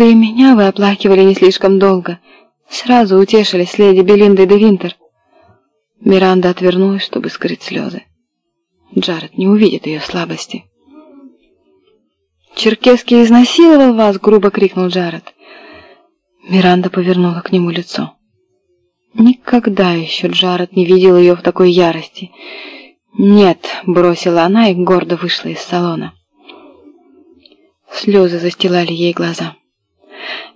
Да и меня вы оплакивали не слишком долго. Сразу утешились леди Белиндой де Винтер. Миранда отвернулась, чтобы скрыть слезы. Джаред не увидит ее слабости. «Черкесский изнасиловал вас!» — грубо крикнул Джаред. Миранда повернула к нему лицо. Никогда еще Джаред не видел ее в такой ярости. «Нет», — бросила она и гордо вышла из салона. Слезы застилали ей глаза.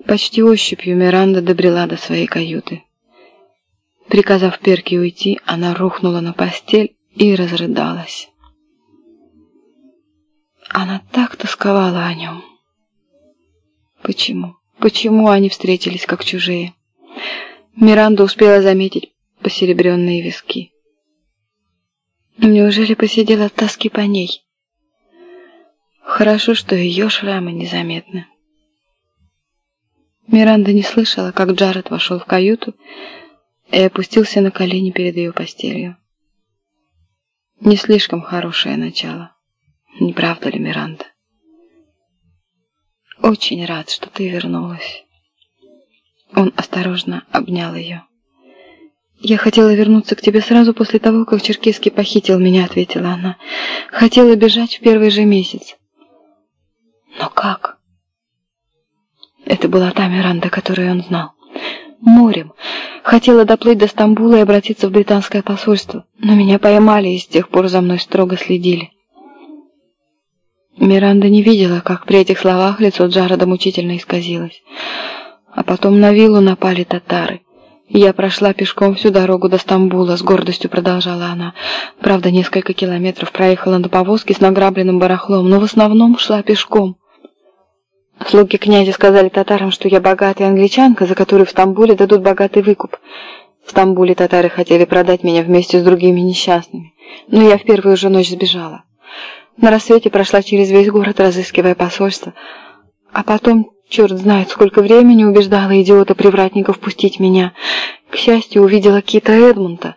Почти ощупью Миранда добрела до своей каюты. Приказав Перке уйти, она рухнула на постель и разрыдалась. Она так тосковала о нем. Почему? Почему они встретились как чужие? Миранда успела заметить посеребренные виски. Неужели посидела от тоски по ней? Хорошо, что ее шрамы незаметны. Миранда не слышала, как Джаред вошел в каюту и опустился на колени перед ее постелью. Не слишком хорошее начало. Не правда ли, Миранда? Очень рад, что ты вернулась. Он осторожно обнял ее. «Я хотела вернуться к тебе сразу после того, как Черкесский похитил меня», — ответила она. «Хотела бежать в первый же месяц». «Но как?» Это была та Миранда, которую он знал. Морем. Хотела доплыть до Стамбула и обратиться в британское посольство, но меня поймали и с тех пор за мной строго следили. Миранда не видела, как при этих словах лицо Джареда мучительно исказилось. А потом на виллу напали татары. Я прошла пешком всю дорогу до Стамбула, с гордостью продолжала она. Правда, несколько километров проехала на повозке с награбленным барахлом, но в основном шла пешком. Слуги князя сказали татарам, что я богатая англичанка, за которую в Стамбуле дадут богатый выкуп. В Стамбуле татары хотели продать меня вместе с другими несчастными, но я в первую же ночь сбежала. На рассвете прошла через весь город, разыскивая посольство, а потом черт знает, сколько времени убеждала идиота-привратников пустить меня. К счастью, увидела Кита Эдмунта.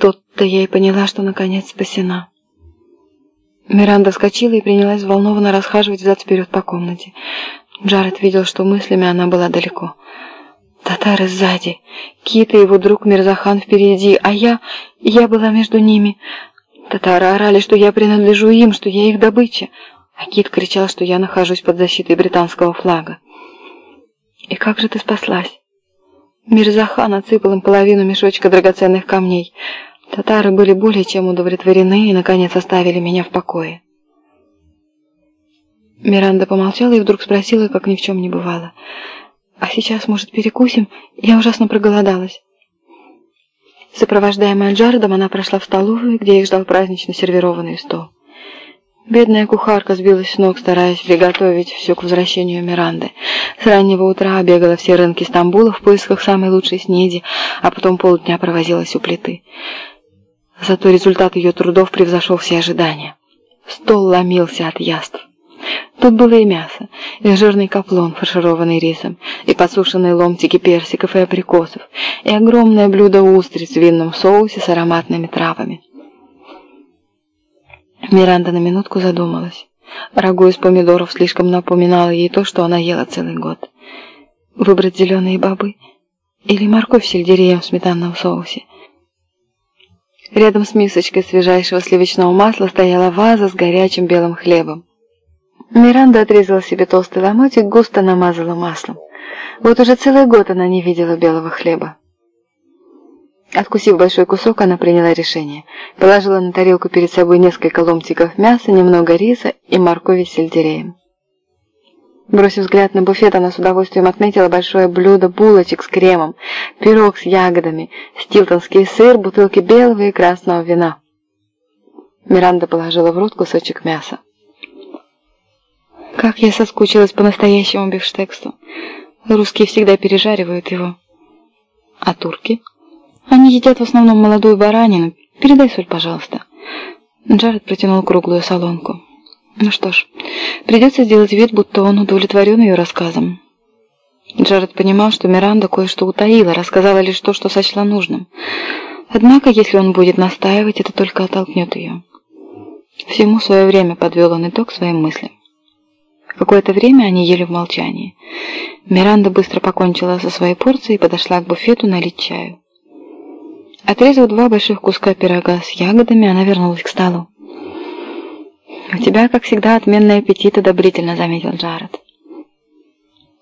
Тот-то я и поняла, что наконец спасена. Миранда вскочила и принялась взволнованно расхаживать взад-вперед по комнате. Джаред видел, что мыслями она была далеко. Татары сзади, Кит и его друг Мирзахан впереди, а я... я была между ними. Татары орали, что я принадлежу им, что я их добыча, а Кит кричал, что я нахожусь под защитой британского флага. «И как же ты спаслась?» Мирзахан отсыпал им половину мешочка драгоценных камней — Татары были более чем удовлетворены и, наконец, оставили меня в покое. Миранда помолчала и вдруг спросила, как ни в чем не бывало. «А сейчас, может, перекусим? Я ужасно проголодалась». Сопровождаемая Джаредом, она прошла в столовую, где их ждал празднично сервированный стол. Бедная кухарка сбилась с ног, стараясь приготовить все к возвращению Миранды. С раннего утра бегала все рынки Стамбула в поисках самой лучшей снеди, а потом полдня провозилась у плиты. Зато результат ее трудов превзошел все ожидания. Стол ломился от яств. Тут было и мясо, и жирный каплон, фаршированный рисом, и подсушенные ломтики персиков и абрикосов, и огромное блюдо устриц в винном соусе с ароматными травами. Миранда на минутку задумалась. Рагу из помидоров слишком напоминало ей то, что она ела целый год. Выбрать зеленые бобы или морковь с сельдереем в сметанном соусе – Рядом с мисочкой свежайшего сливочного масла стояла ваза с горячим белым хлебом. Миранда отрезала себе толстый ломотик, густо намазала маслом. Вот уже целый год она не видела белого хлеба. Откусив большой кусок, она приняла решение. Положила на тарелку перед собой несколько ломтиков мяса, немного риса и моркови с сельдереем. Бросив взгляд на буфет, она с удовольствием отметила большое блюдо булочек с кремом, пирог с ягодами, стилтонский сыр, бутылки белого и красного вина. Миранда положила в рот кусочек мяса. Как я соскучилась по настоящему бифштексу. Русские всегда пережаривают его. А турки? Они едят в основном молодую баранину. Передай соль, пожалуйста. Джаред протянул круглую солонку. Ну что ж, придется сделать вид, будто он удовлетворен ее рассказом. Джаред понимал, что Миранда кое-что утаила, рассказала лишь то, что сочла нужным. Однако, если он будет настаивать, это только оттолкнет ее. Всему свое время подвел он итог своим мыслям. Какое-то время они ели в молчании. Миранда быстро покончила со своей порцией и подошла к буфету налить чаю. Отрезав два больших куска пирога с ягодами, она вернулась к столу. «У тебя, как всегда, отменный аппетит», — одобрительно заметил Джаред.